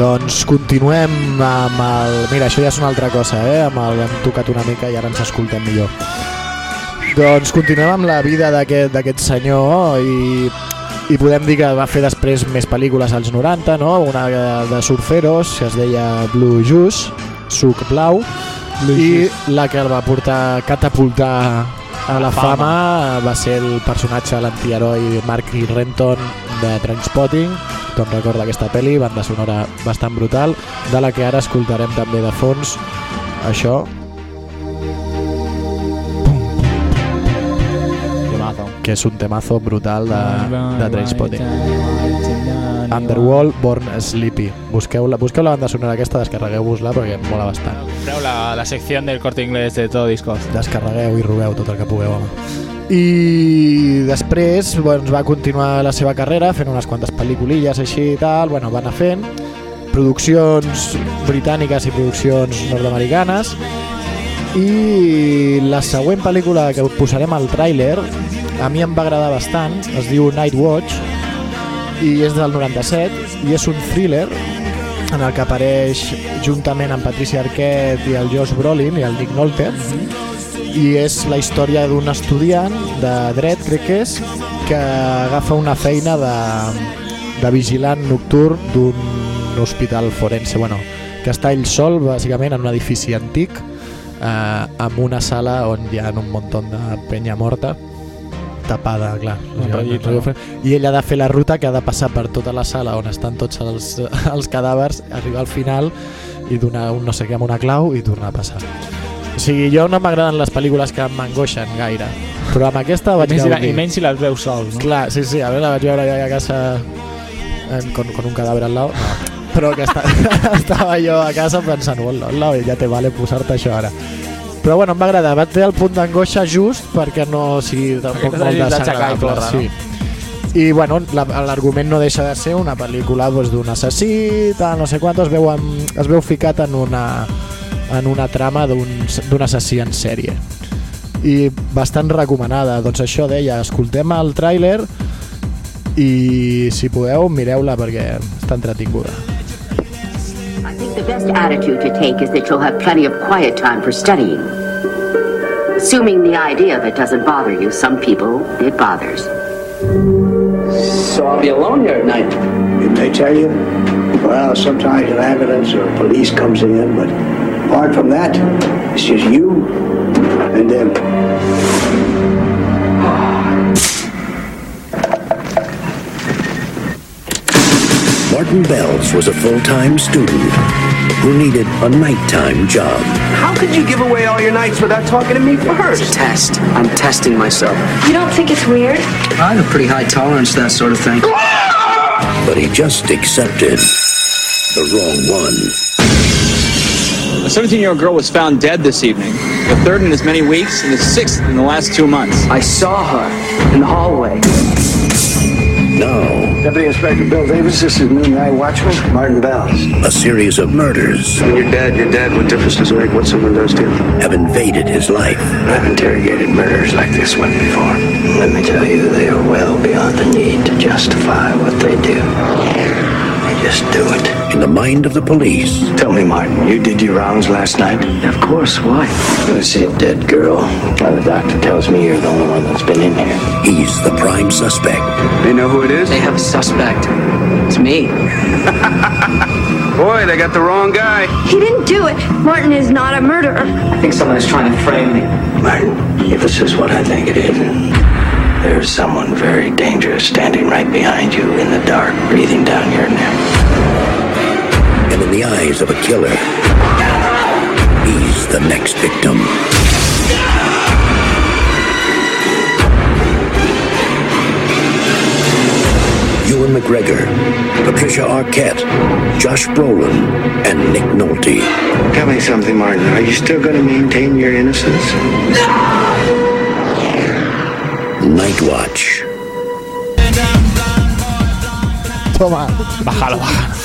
Doncs continuem amb el... Mira, això ja és una altra cosa, eh? Amb el... Hem tocat una mica i ara ens escoltem millor. Doncs continuem amb la vida d'aquest senyor i, i podem dir que va fer després més pel·lícules als 90, no? Una de surferos, que es deia Blue Juice, Suc Blau, Blue i Juice. la que el va portar catapultar a la fama va ser el personatge, l'antiheroi Mark E. Renton de Trainspotting tothom recorda aquesta pel·li, banda sonora bastant brutal, de la que ara escoltarem també de fons això, Temazo. que és un temazo brutal de, de Trainspotting. Underworld, Born Sleepy. Busqueu-la busqueu la banda sonora aquesta, descarregueu-vos-la perquè mola bastant. Compreu la, la sección del corte inglés de todo discos. Descarregueu i robeu tot el que pugueu, home. I després doncs, va continuar la seva carrera fent unes quantes pel·lículilles així i tal, bueno, va anar fent produccions britàniques i produccions nord-americanes i la següent pel·lícula que posarem al tràiler a mi em va agradar bastant, es diu Night Watch i és del 97 i és un thriller en el que apareix juntament amb Patricia Arquette i el Josh Brolin i el Nick Nolte i és la història d'un estudiant de dret, crec que és, que agafa una feina de, de vigilant nocturn d'un hospital forense, bueno, que està ell sol, bàsicament, en un edifici antic, eh, amb una sala on hi ha un munt de penya morta, tapada, clar. Un rotllito, no? I ell ha de fer la ruta que ha de passar per tota la sala on estan tots els, els cadàvers, arribar al final i donar un no sé què amb una clau i tornar a passar. O sigui, jo no m'agraden les pel·lícules que m'angoixen gaire, però amb aquesta I vaig menys, si la, gaudir. I menys si les veus sols, no? Clar, sí, sí, a veure, la vaig veure ja a casa en, con, con un cadàver al lado. No. Però que està, estava jo a casa pensant, hola, ja te vale posar-te això ara. Però bueno, em va agradar, va tenir el punt d'angoixa just perquè no sigui tampoc molt desagradable. sí. I bueno, la- l'argument no deixa de ser una pel·lícula doncs, d'un assassí, tal, no sé quant, es veu, en, es veu ficat en una, en una trama d'un d'un assassí en sèrie i bastant recomanada doncs això deia, escoltem el tràiler i si podeu mireu-la perquè està entretinguda I think the best attitude to take is that you'll have plenty of quiet time for studying. Assuming the idea of it doesn't bother you, some people it bothers. So I'll be alone here at night. Didn't they tell you? Well, sometimes an ambulance or police comes in, but apart from that, it's just you and them. Martin Bells was a full-time student who needed a nighttime job. How could you give away all your nights without talking to me first? It's a test. I'm testing myself. You don't think it's weird? I have a pretty high tolerance to that sort of thing. But he just accepted the wrong one. A 17-year-old girl was found dead this evening. The third in as many weeks and the sixth in the last two months. I saw her in the hallway. Now, Deputy Inspector Bill Davis, this is New Night Watchman, Martin Bells. a series of murders When you're dead, you're dead. What difference does it make what someone does to you? have invaded his life. I've interrogated murderers like this one before. Let me tell you, they are well beyond the need to justify what they do. They just do it. In the mind of the police, Tell me, Martin, you did your rounds last night? Of course, why? I'm gonna see a dead girl. Now the doctor tells me you're the only one that's been in here. he's the prime suspect. They know who it is? They have a suspect. It's me. Boy, they got the wrong guy. He didn't do it. Martin is not a murderer. I think someone is trying to frame me. Martin, if this is what I think it is, there's someone very dangerous standing right behind you in the dark, breathing down your neck. And in the eyes of a killer, he's the next victim. Ewan McGregor, Patricia Arquette, Josh Brolin, and Nick Nolte. Tell me something, Martin. Are you still going to maintain your innocence? Night Watch. toma Bájalo, bájalo.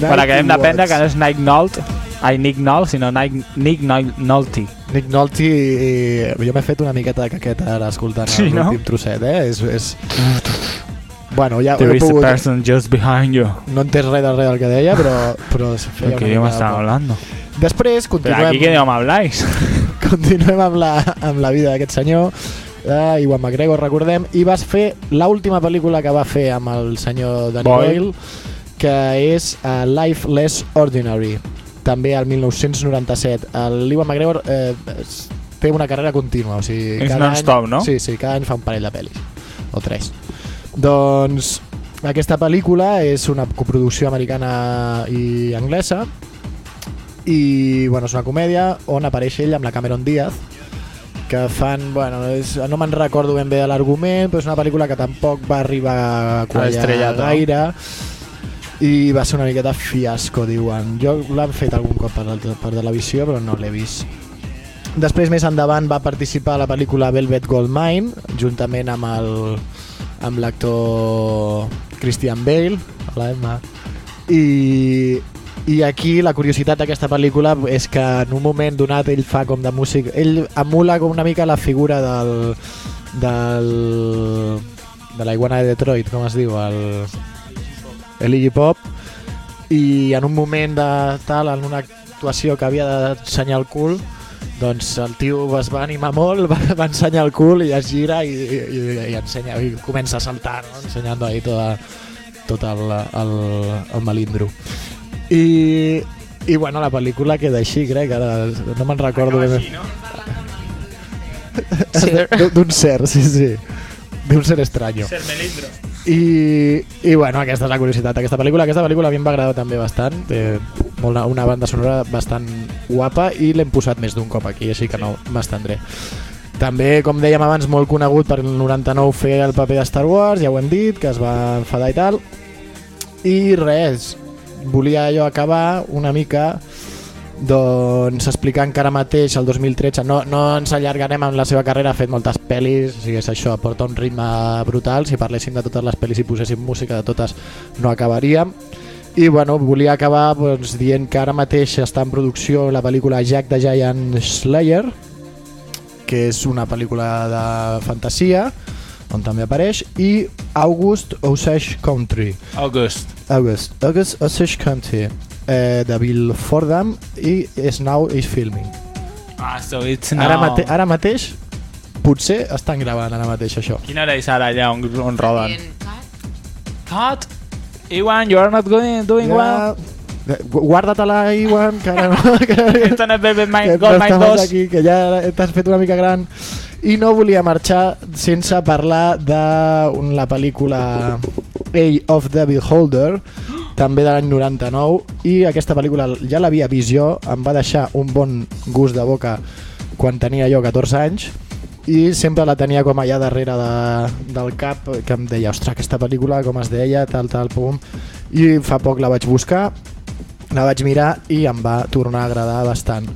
Para que hem d'aprendre que no és Nick Nolte, ai, Nick Nolte, sinó Nick, Nick Nolte. Nick Nolte jo m'he fet una miqueta de caqueta ara escoltant Sí, no? l'últim trosset eh? és, és... Bueno, ja There he is a pogut... person just behind you. No he entès res del res del que deia, però, però feia ¿Qué una idioma mica están de por. hablando? Després ¿Pero continuem, aquí qué idioma habláis? continuem amb, la, amb la vida d'aquest senyor, eh, Iwan McGregor, recordem, i vas fer l'última pel·lícula que va fer amb el senyor Danny Boyle. Boyle, que és uh, Life Less Ordinary, també al 1997. L'Iwan McGregor eh, té una carrera contínua, o sigui, És cada non-stop, no? Sí, sí, cada any fa un parell de pel·lis, o tres. Doncs aquesta pel·lícula és una coproducció americana i anglesa i bueno, és una comèdia on apareix ell amb la Cameron Diaz que fan, bueno, és, no me'n recordo ben bé de l'argument, però és una pel·lícula que tampoc va arribar a quallar gaire i va ser una miqueta fiasco, diuen. Jo l'han fet algun cop per, per televisió, però no l'he vist. Després, més endavant, va participar a la pel·lícula Velvet Goldmine, juntament amb el amb l'actor Christian Bale, la Emma. I, I aquí la curiositat d'aquesta pel·lícula és que en un moment donat ell fa com de músic... Ell emula com una mica la figura del... del de la iguana de Detroit, com es diu? El, el Iggy Pop i en un moment de tal, en una actuació que havia d'ensenyar el cul doncs el tio es va animar molt, va, va ensenyar el cul i es gira i, i, i, ensenya, i comença a saltar, no? ensenyant ahí tota, tot el, el, el melindro. I, i bueno, la pel·lícula queda així, crec, ara no me'n recordo ben bé. D'un- D'un ser, sí, sí. D'un ser estraño. Ser melindro. I, I bueno, aquesta és la curiositat d'aquesta pel·lícula. Aquesta pel·lícula a mi em va agradar també bastant. Té molt, una banda sonora bastant guapa i l'hem posat més d'un cop aquí, així que no m'estendré. També, com dèiem abans, molt conegut per el 99 fer el paper de Star Wars, ja ho hem dit, que es va enfadar i tal. I res, volia jo acabar una mica doncs explicant que ara mateix, el 2013, no, no ens allargarem en la seva carrera, ha fet moltes pel·lis, o sigui, és això, aporta un ritme brutal, si parléssim de totes les pel·lis i poséssim música de totes no acabaríem. I bueno, volia acabar doncs, dient que ara mateix està en producció la pel·lícula Jack the Giant Slayer, que és una pel·lícula de fantasia, on també apareix, i August Osage Country. August. August. August Osage Country, eh, de Bill Fordham, i is now is filming. Ah, so it's Ara, now. mate ara mateix, potser estan gravant ara mateix això. Quina hora és ara allà on, on roden? Cut! Iwan, you are not going, doing well. Gu- Guarda-te-la, Iwan, que ara no... Que, Esto no es Velvet Gold 2. aquí, que ja t'has fet una mica gran. I no volia marxar sense parlar de la pel·lícula Age of the Beholder, també de l'any 99, i aquesta pel·lícula ja l'havia vist jo, em va deixar un bon gust de boca quan tenia jo 14 anys, i sempre la tenia com allà darrere de, del cap, que em deia, ostres, aquesta pel·lícula, com es deia, tal, tal, pum, i fa poc la vaig buscar, la vaig mirar i em va tornar a agradar bastant.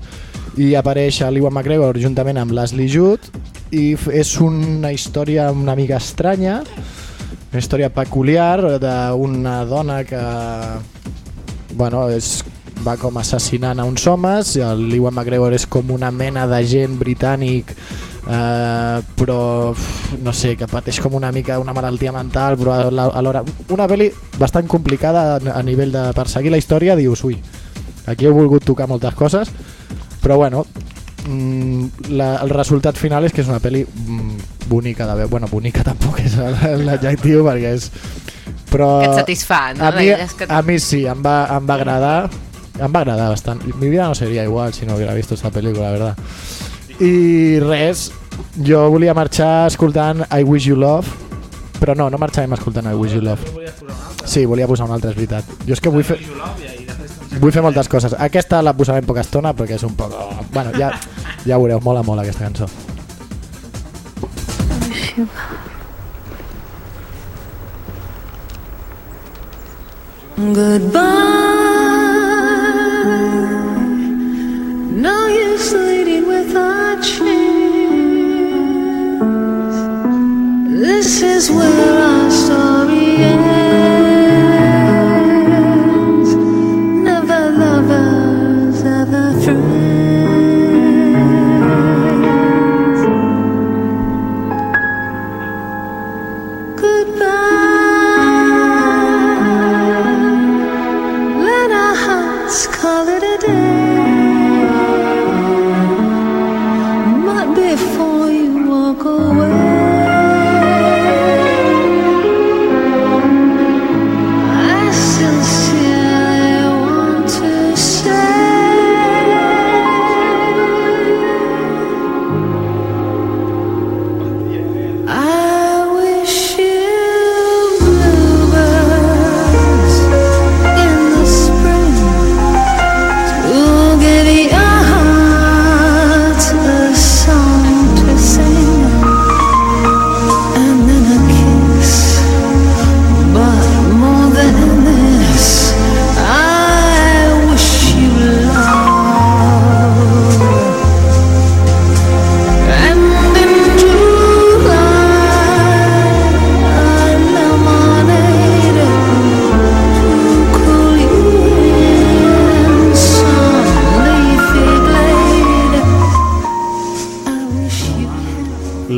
I apareix l'Iwan McGregor juntament amb Leslie Judd i és una història una mica estranya una història peculiar d'una dona que bueno, és, va com assassinant a uns homes l'Iwan McGregor és com una mena d'agent britànic eh, però no sé, que pateix com una mica una malaltia mental però alhora una pel·li bastant complicada a- nivell de perseguir la història dius, ui, aquí he volgut tocar moltes coses però bueno mm, la, el resultat final és que és una pel·li mm, bonica de veure bueno, bonica tampoc és l'adjectiu perquè és però Que et satisfà, no? a mi, que- a mi sí, em va, em va agradar em va agradar bastant mi vida no seria igual si no hubiera visto esta pel·lícula la verdad i res jo volia marxar escoltant I Wish You Love però no, no marxàvem escoltant I Wish You Love. Sí, volia posar una altra, és veritat. Jo és que vull fer vull fer moltes coses. Aquesta la posarem poca estona perquè és un poc bueno, ja, ja veureu, mola molt aquesta cançó. Goodbye. No our chains. This is where our story ends.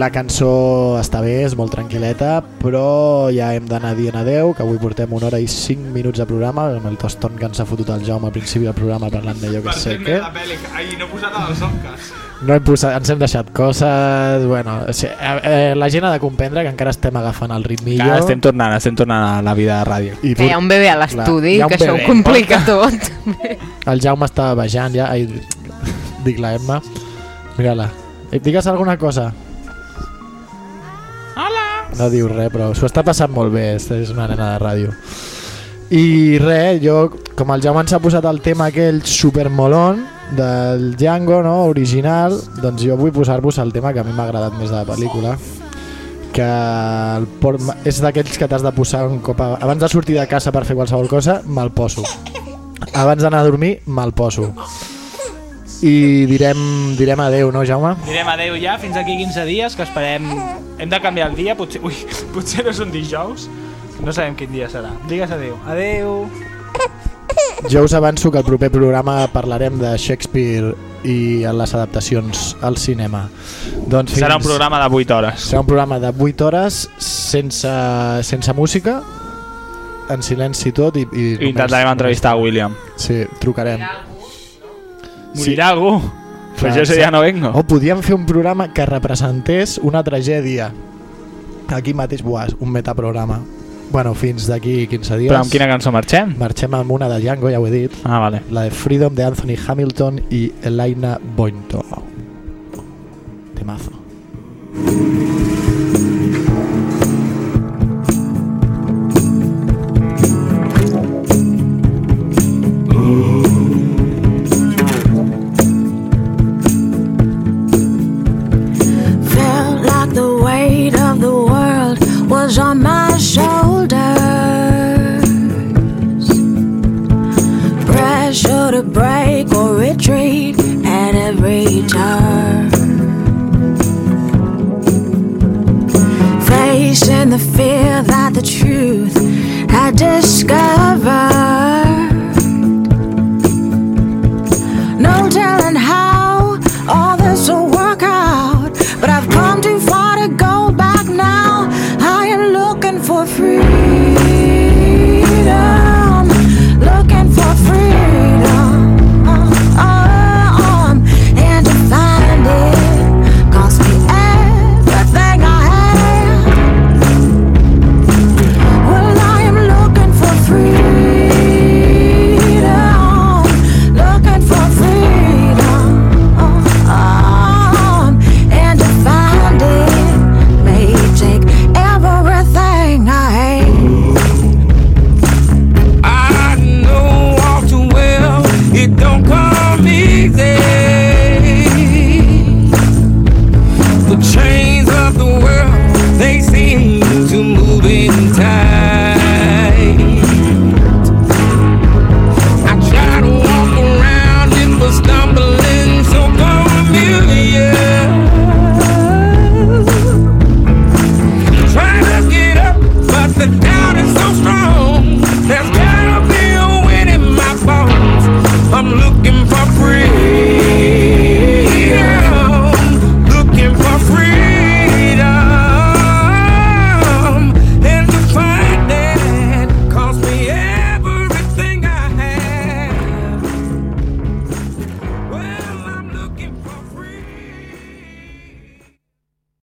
La cançó està bé, és molt tranquil·leta, però ja hem d'anar dient adeu, que avui portem una hora i cinc minuts de programa, amb el toston que ens ha fotut el Jaume al principi del programa parlant d'allò que sé què. Ai, no he posat els Oscars. No hem posat, ens hem deixat coses... Bueno, o sigui, eh, eh, la gent ha de comprendre que encara estem agafant el ritmillo. Clar, estem tornant, estem tornant a la vida de ràdio. I Que hi ha un bebè a l'estudi, que això ho complica tot. El Jaume està vejant ja. Ai, dic la Emma. Mira-la. Eh, Digues alguna cosa. No diu res, però s'ho està passant molt bé. És una nena de ràdio. I res, jo, com el Jaume ens ha posat el tema aquell supermolón del Django, no?, original, doncs jo vull posar-vos el tema que a mi m'ha agradat més de la pel·lícula, que el por... és d'aquells que t'has de posar un cop... A... Abans de sortir de casa per fer qualsevol cosa, me'l poso. Abans d'anar a dormir, me'l poso. I direm, direm adeu, no, Jaume? Direm adeu ja, fins aquí 15 dies, que esperem... Hem de canviar el dia, potser, ui, potser no és un dijous, no sabem quin dia serà. Digues adeu. Adeu. Jo us avanço que el proper programa parlarem de Shakespeare i les adaptacions al cinema. Doncs Serà un programa de 8 hores. Serà un programa de 8 hores sense, sense música, en silenci tot i... i I intentarem entrevistar a William. Sí, trucarem. Morirà algú? Pues jo ese dia no vengo. O podíem fer un programa que representés una tragèdia. Aquí mateix, buah, un metaprograma. Bueno, fins d'aquí 15 dies. Però amb quina cançó marxem? Marxem amb una de Django, ja ho he dit. Ah, vale. La de Freedom de Anthony Hamilton i Elena Bointo. Temazo. Felt